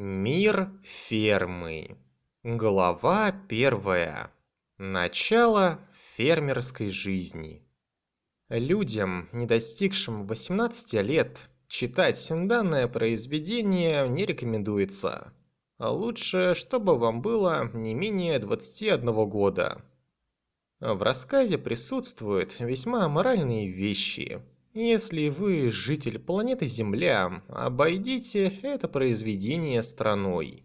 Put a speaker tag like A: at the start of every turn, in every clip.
A: Мир фермы. Глава первая. Начало фермерской жизни. Людям, не достигшим 18 лет, читать данное произведение не рекомендуется. Лучше, чтобы вам было не менее 21 года. В рассказе присутствуют весьма аморальные вещи. Если вы житель планеты Земля, обойдите это произведение стороной.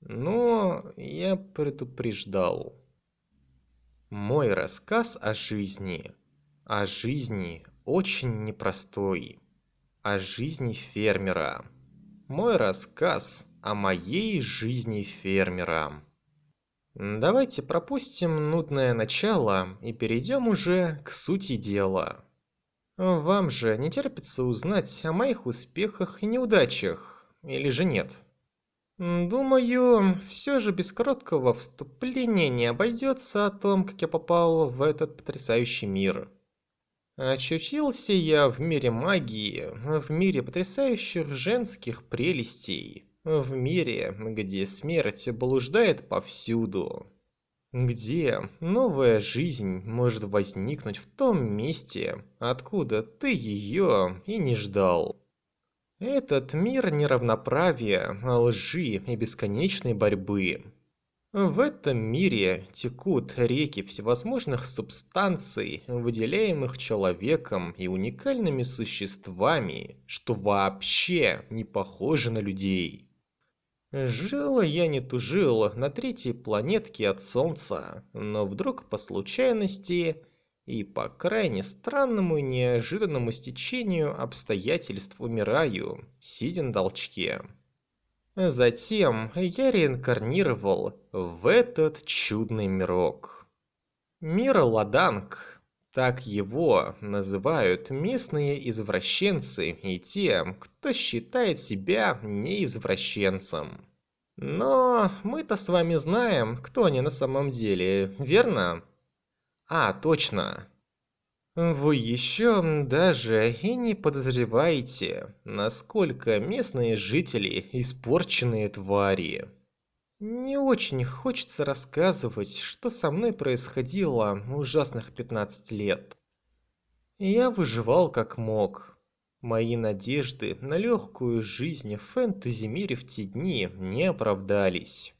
A: Но я предупреждал. Мой рассказ о жизни. О жизни очень непростой. О жизни фермера. Мой рассказ о моей жизни фермера. Давайте пропустим нудное начало и перейдем уже к сути дела. Вам же не терпится узнать о моих успехах и неудачах, или же нет? Думаю, все же без короткого вступления не обойдется о том, как я попал в этот потрясающий мир. Очутился я в мире магии, в мире потрясающих женских прелестей, в мире, где смерть блуждает повсюду, где новая жизнь может возникнуть в том месте, откуда ты ее и не ждал. Этот мир неравноправия, лжи и бесконечной борьбы. В этом мире текут реки всевозможных субстанций, выделяемых человеком и уникальными существами, что вообще не похожи на людей. Жил я не тужил на третьей планетке от Солнца, но вдруг по случайности и по крайне странному и неожиданному стечению обстоятельств умираю, сидя на толчке. Затем я реинкарнировал в этот чудный мирок. Мир Ладанг, так его называют местные извращенцы и те, кто считает себя неизвращенцем. Но мы-то с вами знаем, кто они на самом деле, верно? А, точно. Вы еще даже и не подозреваете, насколько местные жители испорченные твари. Не очень хочется рассказывать, что со мной происходило ужасных 15 лет. Я выживал как мог. Мои надежды на легкую жизнь в фэнтези-мире в те дни не оправдались.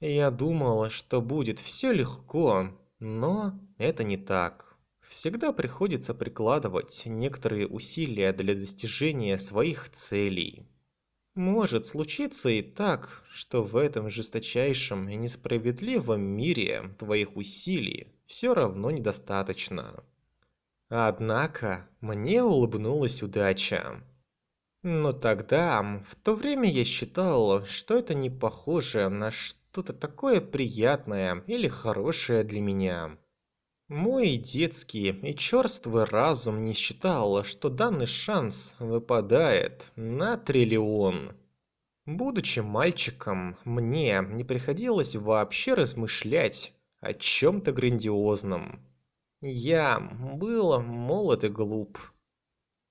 A: Я думал, что будет все легко, но это не так. Всегда приходится прикладывать некоторые усилия для достижения своих целей. Может случиться и так, что в этом жесточайшем и несправедливом мире твоих усилий все равно недостаточно. Однако мне улыбнулась удача. Но тогда, в то время я считал, что это не похоже на что-то такое приятное или хорошее для меня. Мой детский и черствый разум не считал, что данный шанс выпадает на триллион. Будучи мальчиком, мне не приходилось вообще размышлять о чем-то грандиозном. Я был молод и глуп.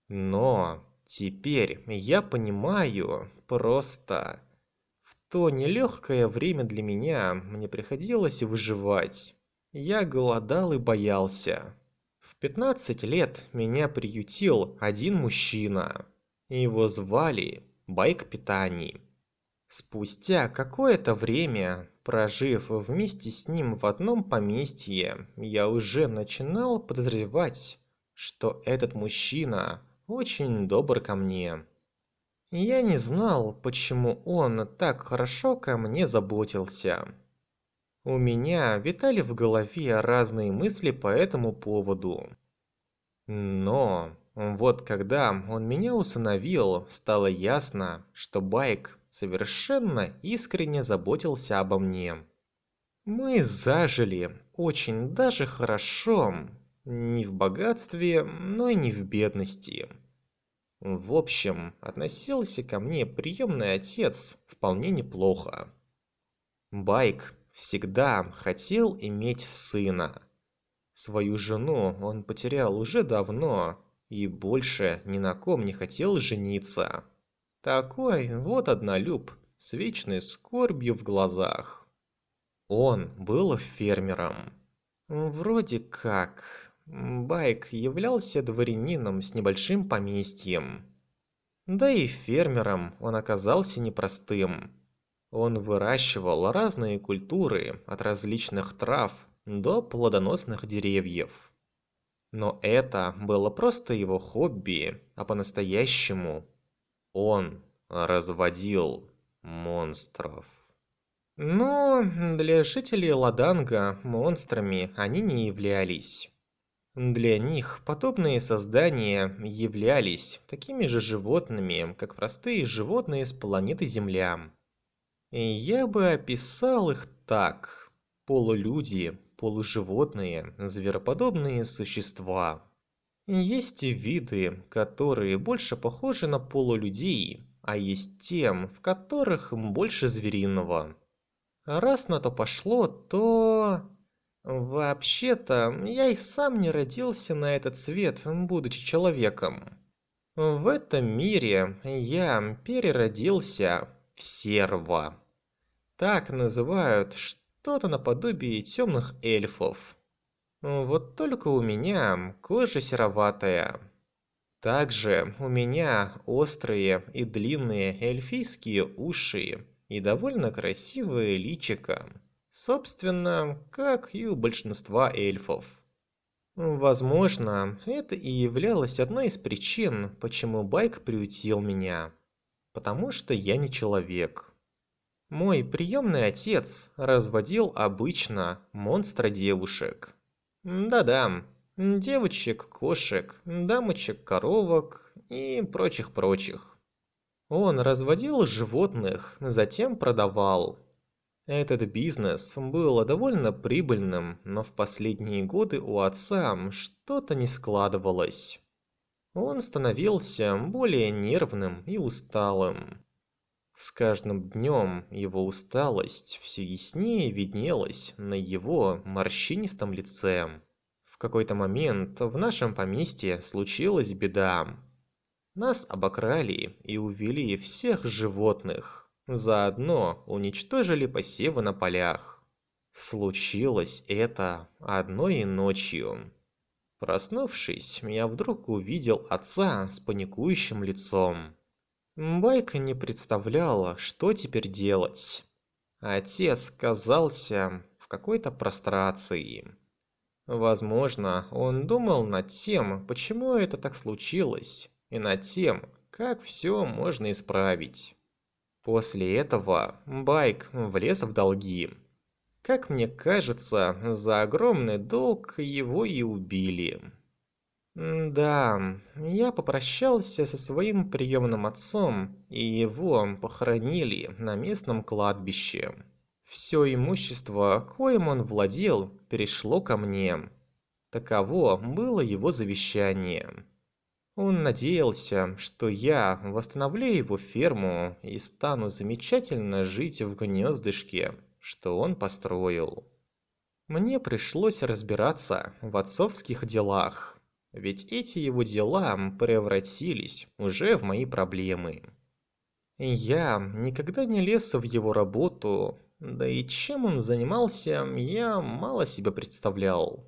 A: Но теперь я понимаю просто... В то нелегкое время для меня мне приходилось выживать. Я голодал и боялся. В 15 лет меня приютил один мужчина. Его звали Байк Питани. Спустя какое-то время, прожив вместе с ним в одном поместье, я уже начинал подозревать, что этот мужчина очень добр ко мне. Я не знал, почему он так хорошо ко мне заботился. У меня витали в голове разные мысли по этому поводу. Но вот когда он меня усыновил, стало ясно, что Байк совершенно искренне заботился обо мне. Мы зажили очень даже хорошо, не в богатстве, но и не в бедности. В общем, относился ко мне приемный отец вполне неплохо. Байк всегда хотел иметь сына. Свою жену он потерял уже давно и больше ни на ком не хотел жениться. Такой вот однолюб с вечной скорбью в глазах. Он был фермером. Вроде как. Байк являлся дворянином с небольшим поместьем. Да и фермером он оказался непростым. Он выращивал разные культуры от различных трав до плодоносных деревьев. Но это было просто его хобби, а по-настоящему он разводил монстров. Но для жителей Ладанга монстрами они не являлись. Для них подобные создания являлись такими же животными, как простые животные с планеты Земля. Я бы описал их так. Полулюди, полуживотные, звероподобные существа. Есть виды, которые больше похожи на полулюдей, а есть те, в которых больше звериного. Раз на то пошло, то... Вообще-то, я и сам не родился на этот свет, будучи человеком. В этом мире я переродился в серва. Так называют что-то наподобие темных эльфов. Вот только у меня кожа сероватая. Также у меня острые и длинные эльфийские уши и довольно красивое личико. Собственно, как и у большинства эльфов. Возможно, это и являлось одной из причин, почему Байк приютил меня. Потому что я не человек. Мой приемный отец разводил обычно монстра девушек. Да-да, девочек, кошек, дамочек, коровок и прочих-прочих. Он разводил животных, затем продавал. Этот бизнес был довольно прибыльным, но в последние годы у отца что-то не складывалось. Он становился более нервным и усталым. С каждым днем его усталость все яснее виднелась на его морщинистом лице. В какой-то момент в нашем поместье случилась беда. Нас обокрали и увели всех животных. Заодно уничтожили посевы на полях. Случилось это одной ночью. Проснувшись, я вдруг увидел отца с паникующим лицом. Байка не представляла, что теперь делать. Отец казался в какой-то прострации. Возможно, он думал над тем, почему это так случилось, и над тем, как все можно исправить. После этого Байк влез в долги. Как мне кажется, за огромный долг его и убили. Да, я попрощался со своим приемным отцом, и его похоронили на местном кладбище. Все имущество, коим он владел, перешло ко мне. Таково было его завещание. Он надеялся, что я восстановлю его ферму и стану замечательно жить в гнездышке, что он построил. Мне пришлось разбираться в отцовских делах, ведь эти его дела превратились уже в мои проблемы. Я никогда не лез в его работу, да и чем он занимался, я мало себе представлял.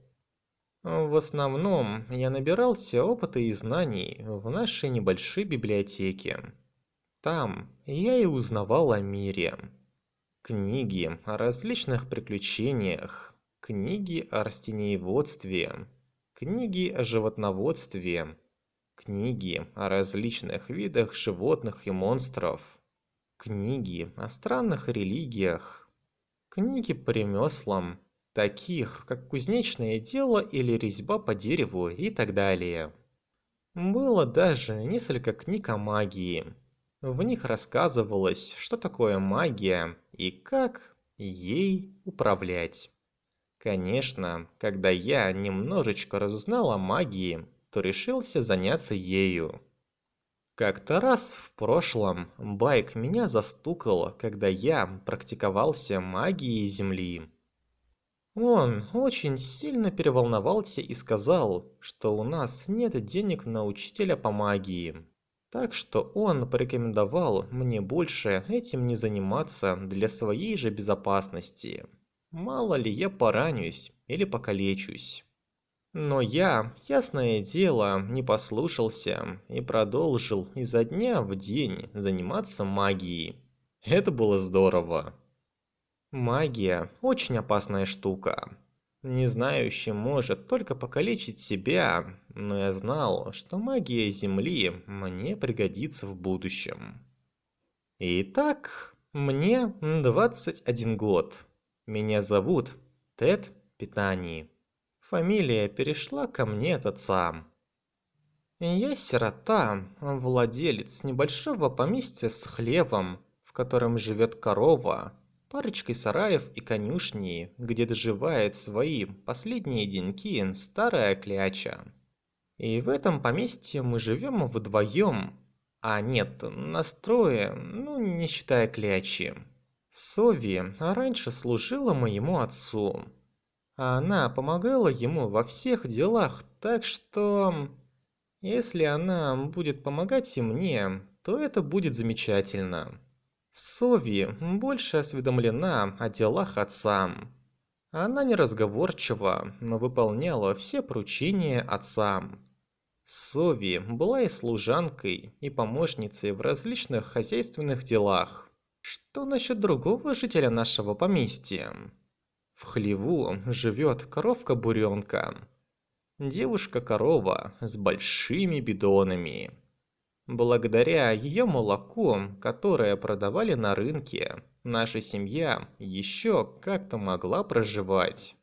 A: В основном я набирался опыта и знаний в нашей небольшой библиотеке. Там я и узнавал о мире. Книги о различных приключениях, книги о растениеводстве, книги о животноводстве, книги о различных видах животных и монстров, книги о странных религиях, книги по ремеслам, таких как кузнечное дело или резьба по дереву и так далее. Было даже несколько книг о магии. В них рассказывалось, что такое магия и как ей управлять. Конечно, когда я немножечко разузнал о магии, то решился заняться ею. Как-то раз в прошлом Байк меня застукал, когда я практиковался магией Земли. Он очень сильно переволновался и сказал, что у нас нет денег на учителя по магии. Так что он порекомендовал мне больше этим не заниматься для своей же безопасности. Мало ли я поранюсь или покалечусь. Но я, ясное дело, не послушался и продолжил изо дня в день заниматься магией. Это было здорово. Магия – очень опасная штука. Не знающий может только покалечить себя, но я знал, что магия Земли мне пригодится в будущем. Итак, мне 21 год. Меня зовут Тед Питани. Фамилия перешла ко мне от отца. Я сирота, владелец небольшого поместья с хлевом, в котором живет корова, парочкой сараев и конюшни, где доживает свои последние деньки старая кляча. И в этом поместье мы живем вдвоем, а нет, настрое, ну не считая клячи. Сови раньше служила моему отцу, а она помогала ему во всех делах, так что... Если она будет помогать и мне, то это будет замечательно. Сови больше осведомлена о делах отца. Она неразговорчива, но выполняла все поручения отца. Сови была и служанкой, и помощницей в различных хозяйственных делах. Что насчет другого жителя нашего поместья? В хлеву живет коровка-буренка. Девушка-корова с большими бидонами. Благодаря ее молоку, которое продавали на рынке, наша семья еще как-то могла проживать.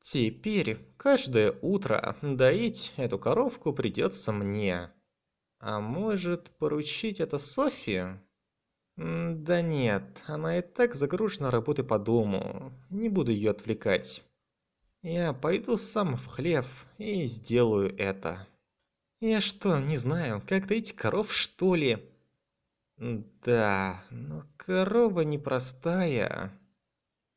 A: Теперь каждое утро доить эту коровку придется мне. А может поручить это Софи? Да нет, она и так загружена работой по дому. Не буду ее отвлекать. Я пойду сам в хлев и сделаю это. Я что, не знаю, как доить коров, что ли? Да, но корова непростая.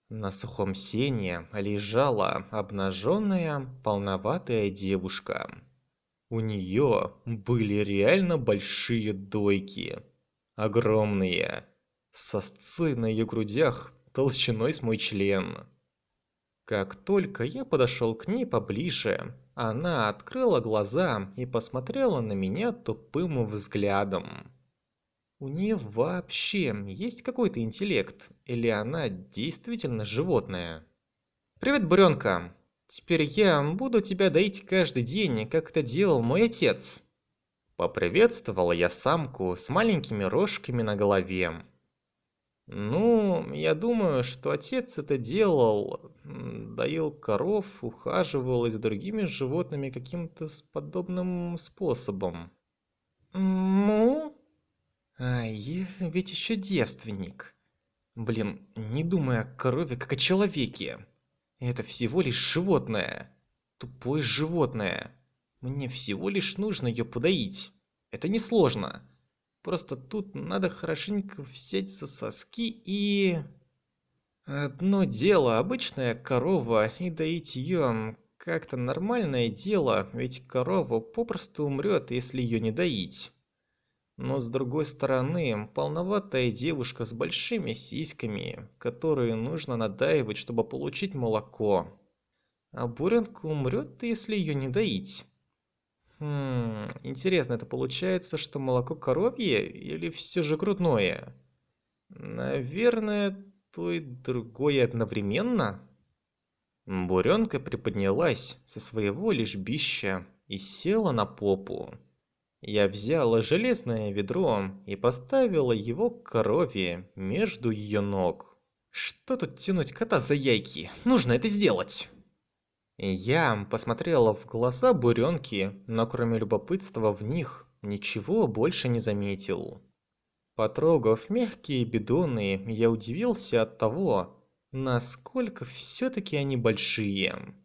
A: На сухом сене лежала обнаженная, полноватая девушка. У нее были реально большие дойки огромные, сосцы на ее грудях толщиной с мой член. Как только я подошел к ней поближе, она открыла глаза и посмотрела на меня тупым взглядом. У нее вообще есть какой-то интеллект, или она действительно животное? Привет, буренка. Теперь я буду тебя доить каждый день, как это делал мой отец. Поприветствовал я самку с маленькими рожками на голове. Ну, я думаю, что отец это делал, доил коров, ухаживал и за другими животными каким-то подобным способом. Ну? Ай, ведь еще девственник. Блин, не думай о корове как о человеке. Это всего лишь животное. Тупое животное. Мне всего лишь нужно ее подоить. Это несложно. Просто тут надо хорошенько взять за соски и... Одно дело, обычная корова, и доить ее как-то нормальное дело, ведь корова попросту умрет, если ее не доить. Но с другой стороны, полноватая девушка с большими сиськами, которые нужно надаивать, чтобы получить молоко. А буренка умрет, если ее не доить. Хм, интересно, это получается, что молоко коровье или все же грудное? Наверное, то и другое одновременно. Буренка приподнялась со своего лежбища и села на попу. Я взяла железное ведро и поставила его к корове между ее ног. Что тут тянуть кота за яйки? Нужно это сделать! Я посмотрела в глаза буренки, но кроме любопытства в них ничего больше не заметил. Потрогав мягкие бидоны, я удивился от того, насколько все-таки они большие.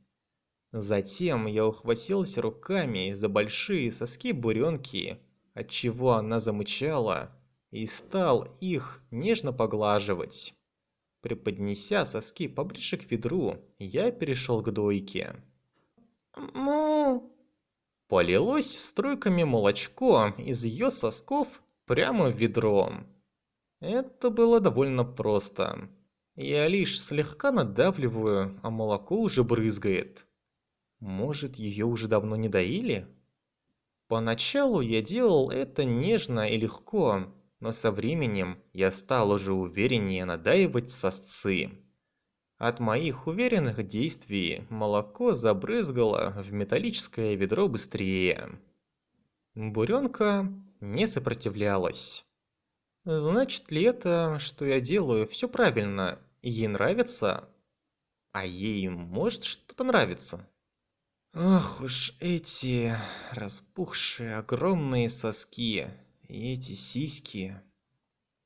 A: Затем я ухватился руками за большие соски буренки, отчего она замычала, и стал их нежно поглаживать. Приподнеся соски поближе к ведру, я перешел к дойке. «Му!» Полилось струйками молочко из ее сосков прямо в ведро. Это было довольно просто. Я лишь слегка надавливаю, а молоко уже брызгает. Может, ее уже давно не доили? Поначалу я делал это нежно и легко, но со временем я стал уже увереннее надаивать сосцы. От моих уверенных действий молоко забрызгало в металлическое ведро быстрее. Буренка не сопротивлялась. Значит ли это, что я делаю все правильно, и ей нравится? А ей может что-то нравиться? Ох уж эти распухшие огромные соски и эти сиськи.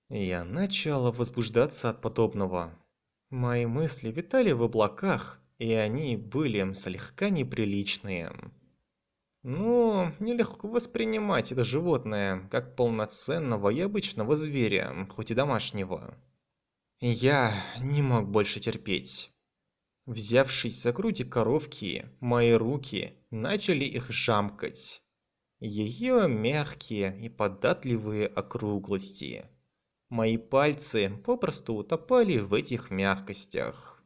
A: Я начал возбуждаться от подобного. Мои мысли витали в облаках, и они были слегка неприличные. Ну, нелегко воспринимать это животное как полноценного и обычного зверя, хоть и домашнего. Я не мог больше терпеть. Взявшись за груди коровки, мои руки начали их жамкать. Ее мягкие и податливые округлости Мои пальцы попросту утопали в этих мягкостях.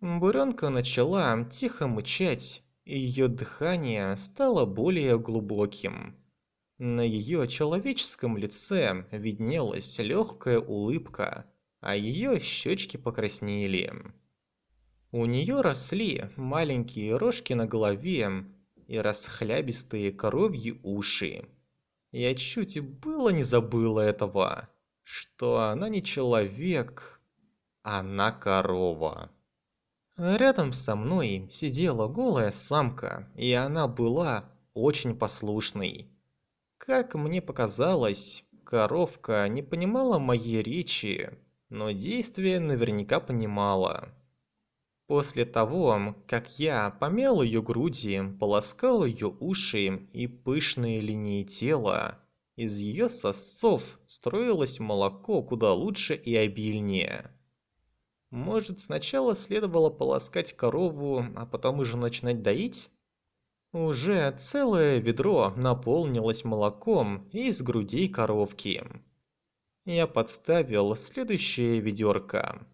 A: Буренка начала тихо мычать, и ее дыхание стало более глубоким. На ее человеческом лице виднелась легкая улыбка, а ее щечки покраснели. У нее росли маленькие рожки на голове и расхлябистые коровьи уши. Я чуть было не забыла этого что она не человек, она корова. Рядом со мной сидела голая самка, и она была очень послушной. Как мне показалось, коровка не понимала моей речи, но действия наверняка понимала. После того, как я помял ее груди, полоскал ее уши и пышные линии тела, из ее сосцов строилось молоко куда лучше и обильнее. Может, сначала следовало полоскать корову, а потом уже начинать доить? Уже целое ведро наполнилось молоком из грудей коровки. Я подставил следующее ведерко.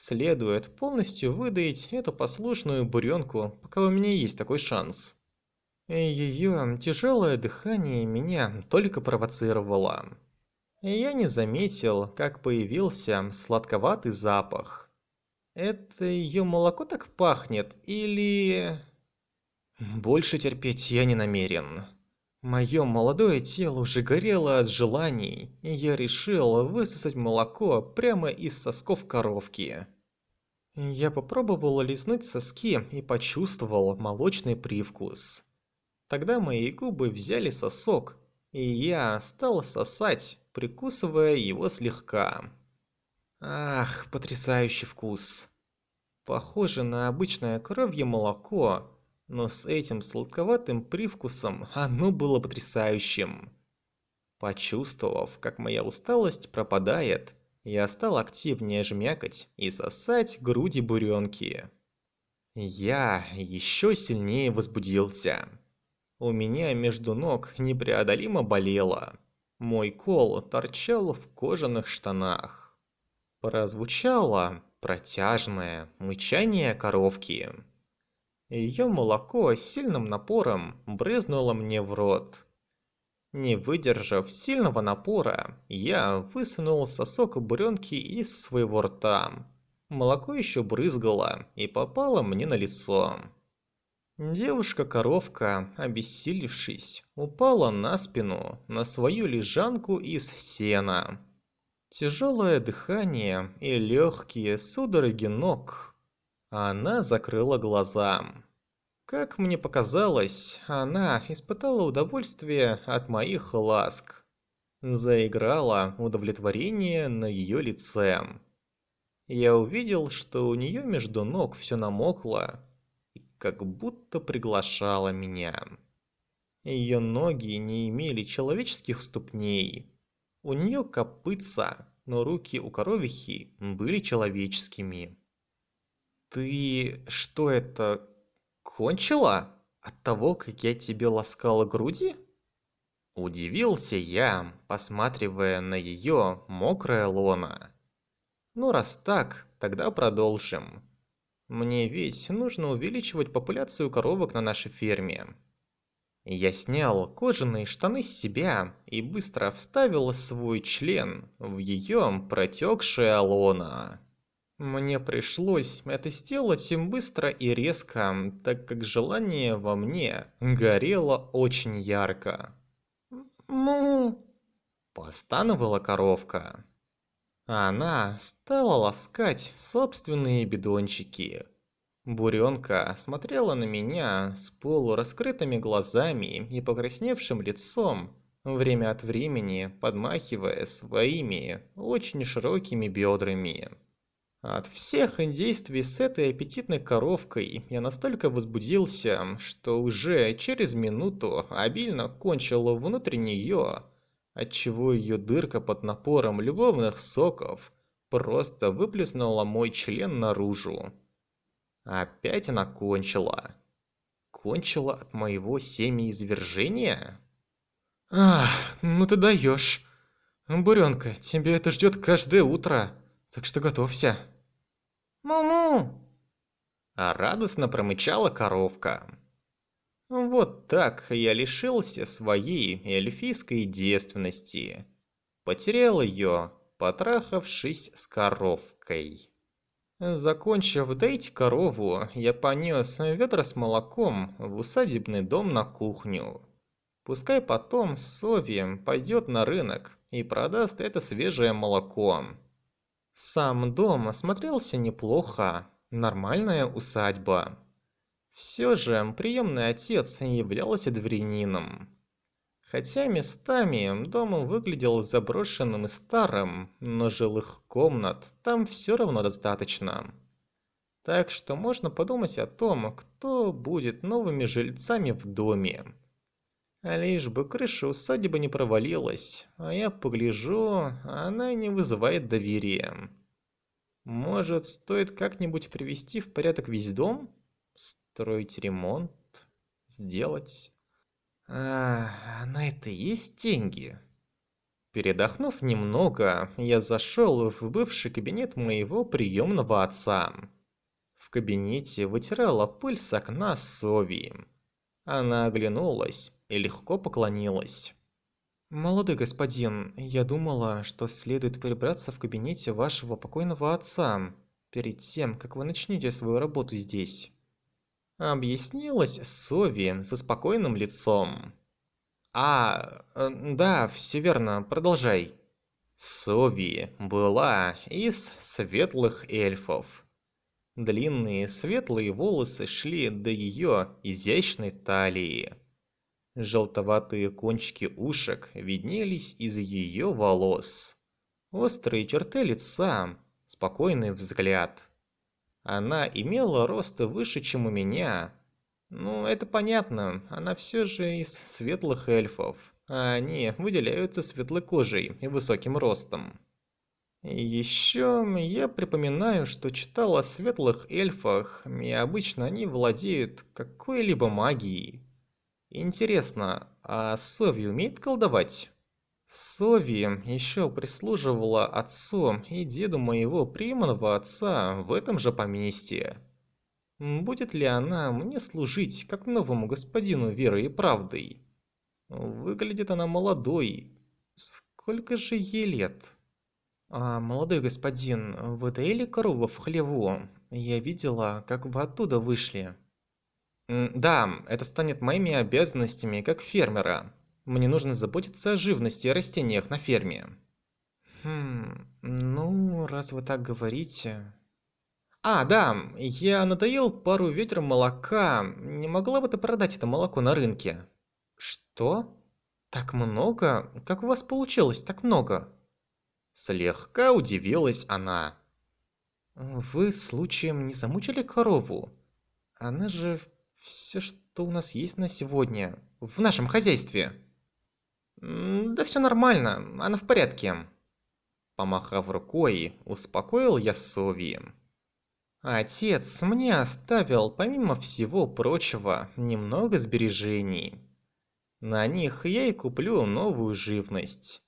A: Следует полностью выдать эту послушную буренку, пока у меня есть такой шанс. Ее тяжелое дыхание меня только провоцировало. Я не заметил, как появился сладковатый запах. Это ее молоко так пахнет или... Больше терпеть я не намерен. Мое молодое тело уже горело от желаний, и я решил высосать молоко прямо из сосков коровки. Я попробовал лизнуть соски и почувствовал молочный привкус. Тогда мои губы взяли сосок, и я стал сосать, прикусывая его слегка. Ах, потрясающий вкус. Похоже на обычное коровье молоко, но с этим сладковатым привкусом оно было потрясающим. Почувствовав, как моя усталость пропадает, я стал активнее жмякать и сосать груди буренки. Я еще сильнее возбудился. У меня между ног непреодолимо болело. Мой кол торчал в кожаных штанах. Прозвучало протяжное мычание коровки. Ее молоко с сильным напором брызнуло мне в рот. Не выдержав сильного напора, я высунул сосок буренки из своего рта. Молоко еще брызгало и попало мне на лицо. Девушка-коровка, обессилевшись, упала на спину на свою лежанку из сена. Тяжелое дыхание и легкие судороги ног. Она закрыла глаза. Как мне показалось, она испытала удовольствие от моих ласк. Заиграло удовлетворение на ее лице. Я увидел, что у нее между ног все намокло, как будто приглашала меня. Ее ноги не имели человеческих ступней. У нее копытца, но руки у коровихи были человеческими. «Ты что это, кончила? от того, как я тебе ласкала груди?» Удивился я, посматривая на ее мокрое лоно. «Ну, раз так, тогда продолжим. Мне ведь нужно увеличивать популяцию коровок на нашей ферме». Я снял кожаные штаны с себя и быстро вставил свой член в ее протекшее лоно. Мне пришлось это сделать им быстро и резко, так как желание во мне горело очень ярко. «Му!» – постановала коровка. Она стала ласкать собственные бидончики. Буренка смотрела на меня с полураскрытыми глазами и покрасневшим лицом, время от времени подмахивая своими очень широкими бедрами. От всех действий с этой аппетитной коровкой я настолько возбудился, что уже через минуту обильно кончил внутрь нее, отчего ее дырка под напором любовных соков просто выплеснула мой член наружу. Опять она кончила. Кончила от моего семяизвержения? Ах, ну ты даешь. Буренка, тебе это ждет каждое утро так что готовься. Му-му! А радостно промычала коровка. Вот так я лишился своей эльфийской девственности. Потерял ее, потрахавшись с коровкой. Закончив доить корову, я понес ведра с молоком в усадебный дом на кухню. Пускай потом Сови пойдет на рынок и продаст это свежее молоко. Сам дом смотрелся неплохо, нормальная усадьба. Все же приемный отец являлся дворянином. Хотя местами дом выглядел заброшенным и старым, но жилых комнат там все равно достаточно. Так что можно подумать о том, кто будет новыми жильцами в доме. Лишь бы крыша усадьбы не провалилась, а я погляжу, она не вызывает доверия. Может, стоит как-нибудь привести в порядок весь дом? Строить ремонт? Сделать? А, на это есть деньги? Передохнув немного, я зашел в бывший кабинет моего приемного отца. В кабинете вытирала пыль с окна Сови. Она оглянулась и легко поклонилась. «Молодой господин, я думала, что следует прибраться в кабинете вашего покойного отца, перед тем, как вы начнете свою работу здесь». Объяснилась Сови со спокойным лицом. «А, э, да, все верно, продолжай». Сови была из светлых эльфов. Длинные светлые волосы шли до ее изящной талии. Желтоватые кончики ушек виднелись из ее волос. Острые черты лица, спокойный взгляд. Она имела рост выше, чем у меня. Ну, это понятно, она все же из светлых эльфов, а они выделяются светлой кожей и высоким ростом. Еще я припоминаю, что читал о светлых эльфах, и обычно они владеют какой-либо магией. Интересно, а Сови умеет колдовать? Сови еще прислуживала отцу и деду моего приемного отца в этом же поместье. Будет ли она мне служить, как новому господину верой и правдой? Выглядит она молодой. Сколько же ей лет? А, молодой господин, вы доили корову в хлеву? Я видела, как вы оттуда вышли. Да, это станет моими обязанностями как фермера. Мне нужно заботиться о живности и растениях на ферме. Хм, ну, раз вы так говорите... А, да, я надоел пару ведер молока. Не могла бы ты продать это молоко на рынке? Что? Так много? Как у вас получилось так много? Слегка удивилась она. Вы случаем не замучили корову? Она же все, что у нас есть на сегодня. В нашем хозяйстве. Да все нормально, она в порядке. Помахав рукой, успокоил я Сови. Отец мне оставил, помимо всего прочего, немного сбережений. На них я и куплю новую живность.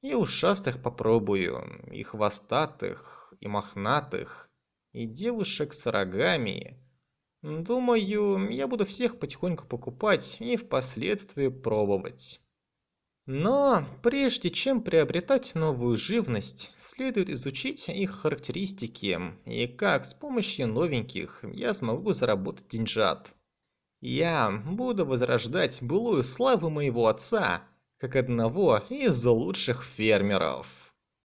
A: И ушастых попробую, и хвостатых, и мохнатых, и девушек с рогами. Думаю, я буду всех потихоньку покупать и впоследствии пробовать. Но прежде чем приобретать новую живность, следует изучить их характеристики и как с помощью новеньких я смогу заработать деньжат. Я буду возрождать былую славу моего отца, как одного из лучших фермеров.